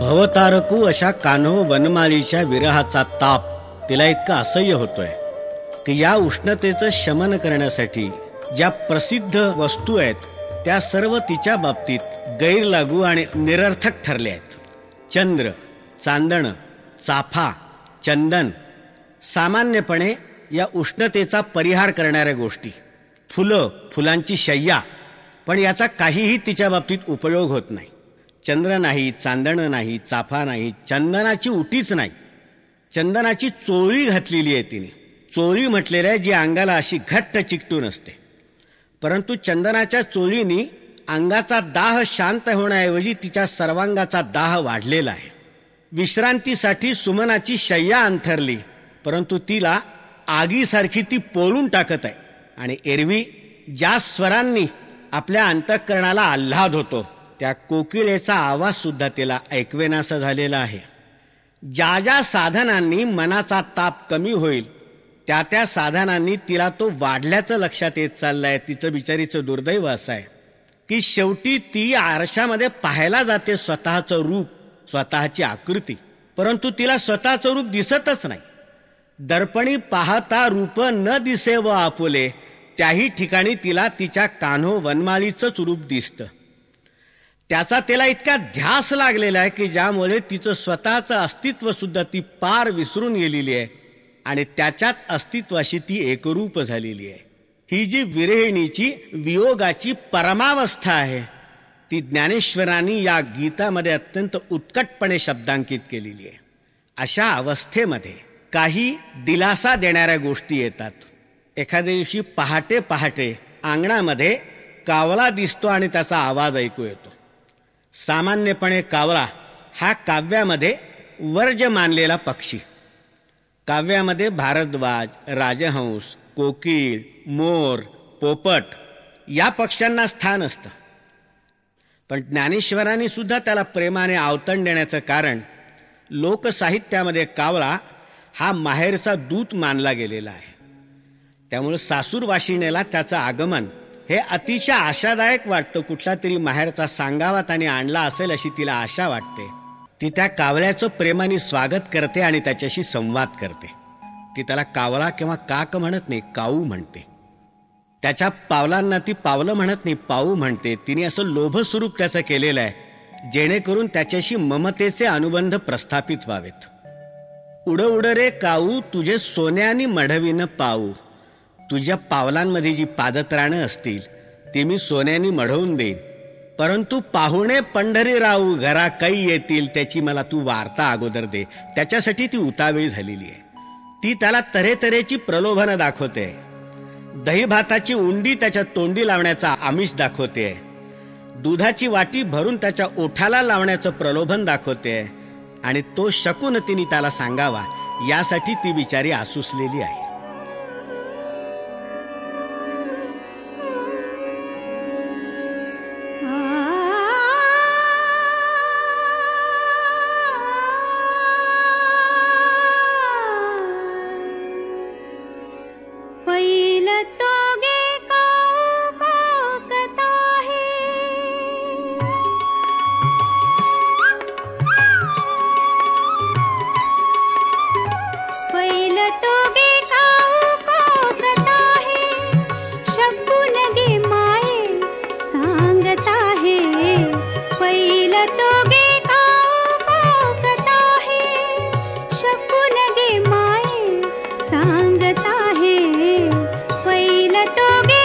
भवतारकू अशा कान्हो वनमालीच्या विरहाचा ताप तिला इतका असह्य होतोय की या उष्णतेचं शमन करण्यासाठी ज्या प्रसिद्ध वस्तू आहेत त्या सर्व तिच्या बाबतीत गैरलागू आणि निरर्थक ठरल्या आहेत. चंद्र चांदणं चाफा चंदन सामान्यपणे या उष्णतेचा परिहार करणाऱ्या गोष्टी. फुलं फुलांची शय्या पण याचा काहीही तिच्या बाबतीत उपयोग होत नाही. चंद्र नाही चांदणं नाही चाफा नाही चंदनाची उटीच नाही. चंदनाची चोळी घातलेली आहे तिने. चोळी म्हटलेल्या जी अंगाला अशी घट्ट चिकटून असते. परंतु चंदनाच्या चोळीनी अंगाचा दाह शांत होण्याऐवजी तिच्या सर्वांगाचा दाह वाढलेला आहे. विश्रांतीसाठी सुमनाची शय्या अंथरली परंतु तिला आगीसारखी ती पोळून टाकत आहे. आणि एरवी ज्या स्वरांनी आपल्या अंतःकरणाला आल्हाद होतो त्या कोकिळेचा आवाज सुद्धा तिला ऐकवेनासा झालेला आहे. ज्या ज्या साधनांनी मनाचा ताप कमी होईल त्या त्या साधनांनी तिला तो वाढल्याचं लक्षात येत चाललंय तिचं बिचारीचं दुर्दैव असं आहे. की शेवटी ती आरशामध्ये पाहायला जाते स्वतःचं रूप स्वतःची आकृती. परंतु तिला स्वतःचं रूप दिसतच नाही. दर्पणी पाहता रूप न दिसे व आपुले त्याही ठिकाणी तिला तिच्या कान्हो वनमालीचंच रूप दिसतं. त्याचा तिला इतका ध्यास लागलेला आहे की ज्यामुळे तिचं स्वतःचं अस्तित्व सुद्धा ती पार विसरून गेलेली आहे आणि त्याच्याच अस्तित्वाशी ती एकरूप झालेली आहे. ही जी विरेहिणीची वियोगाची परमावस्था आहे ती ज्ञानेश्वरांनी या गीतामध्ये अत्यंत उत्कटपणे शब्दांकित केलेली आहे. अशा अवस्थेमध्ये काही दिलासा देणाऱ्या गोष्टी येतात. एखाद्या दिवशी पहाटे पहाटे अंगणामध्ये कावळा दिसतो आणि त्याचा आवाज ऐकू येतो. सामान्यपणे कावळा हा काव्यामध्ये वर्ज मानलेला पक्षी. काव्यामध्ये भारद्वाज राजहंस कोकिळ मोर पोपट या पक्ष्यांना स्थान असतं. पण ज्ञानेश्वरांनी सुद्धा त्याला प्रेमाने आवतण देण्याचं कारण लोकसाहित्यामध्ये कावळा हा माहेरचा दूत मानला गेलेला आहे. त्यामुळे सासूर वाशिणेला त्याचं आगमन हे अतिशय आशादायक वाटतं कुठला तरी माहेरचा सांगावा त्याने आणला असेल अशी तिला आशा वाटते. ती त्या कावळ्याचं प्रेमाने स्वागत करते आणि त्याच्याशी संवाद करते. ती त्याला कावळा किंवा काक म्हणत नाही काऊ म्हणते. त्याच्या पावलांना ती पावलं म्हणत नाही पाऊ म्हणते. तिने असं लोभ स्वरूप त्याचं केलेलं आहे जेणेकरून त्याच्याशी ममतेचे अनुबंध प्रस्थापित व्हावेत. उड उड रे काऊ तुझे सोन्यानी मढवीनं पाऊ. तुझ्या पावलांमध्ये जी पादत्राणं असतील ती मी सोन्याने मढवून देईन. परंतु पाहुणे पंढरी राहू घरा काही येतील त्याची मला तू वार्ता अगोदर दे. त्याच्यासाठी ती उतावेळी झालेली आहे. ती त्याला तऱ्हेतऱ्हेची प्रलोभनं दाखवते. दही भाताची उंडी त्याच्या तोंडी लावण्याचा आमिष दाखवते. दुधाची वाटी भरून त्याच्या ओठाला लावण्याचं प्रलोभन दाखवते. आणि तो शकून तिने त्याला सांगावा यासाठी ती बिचारी आसुसलेली आहे. टोगे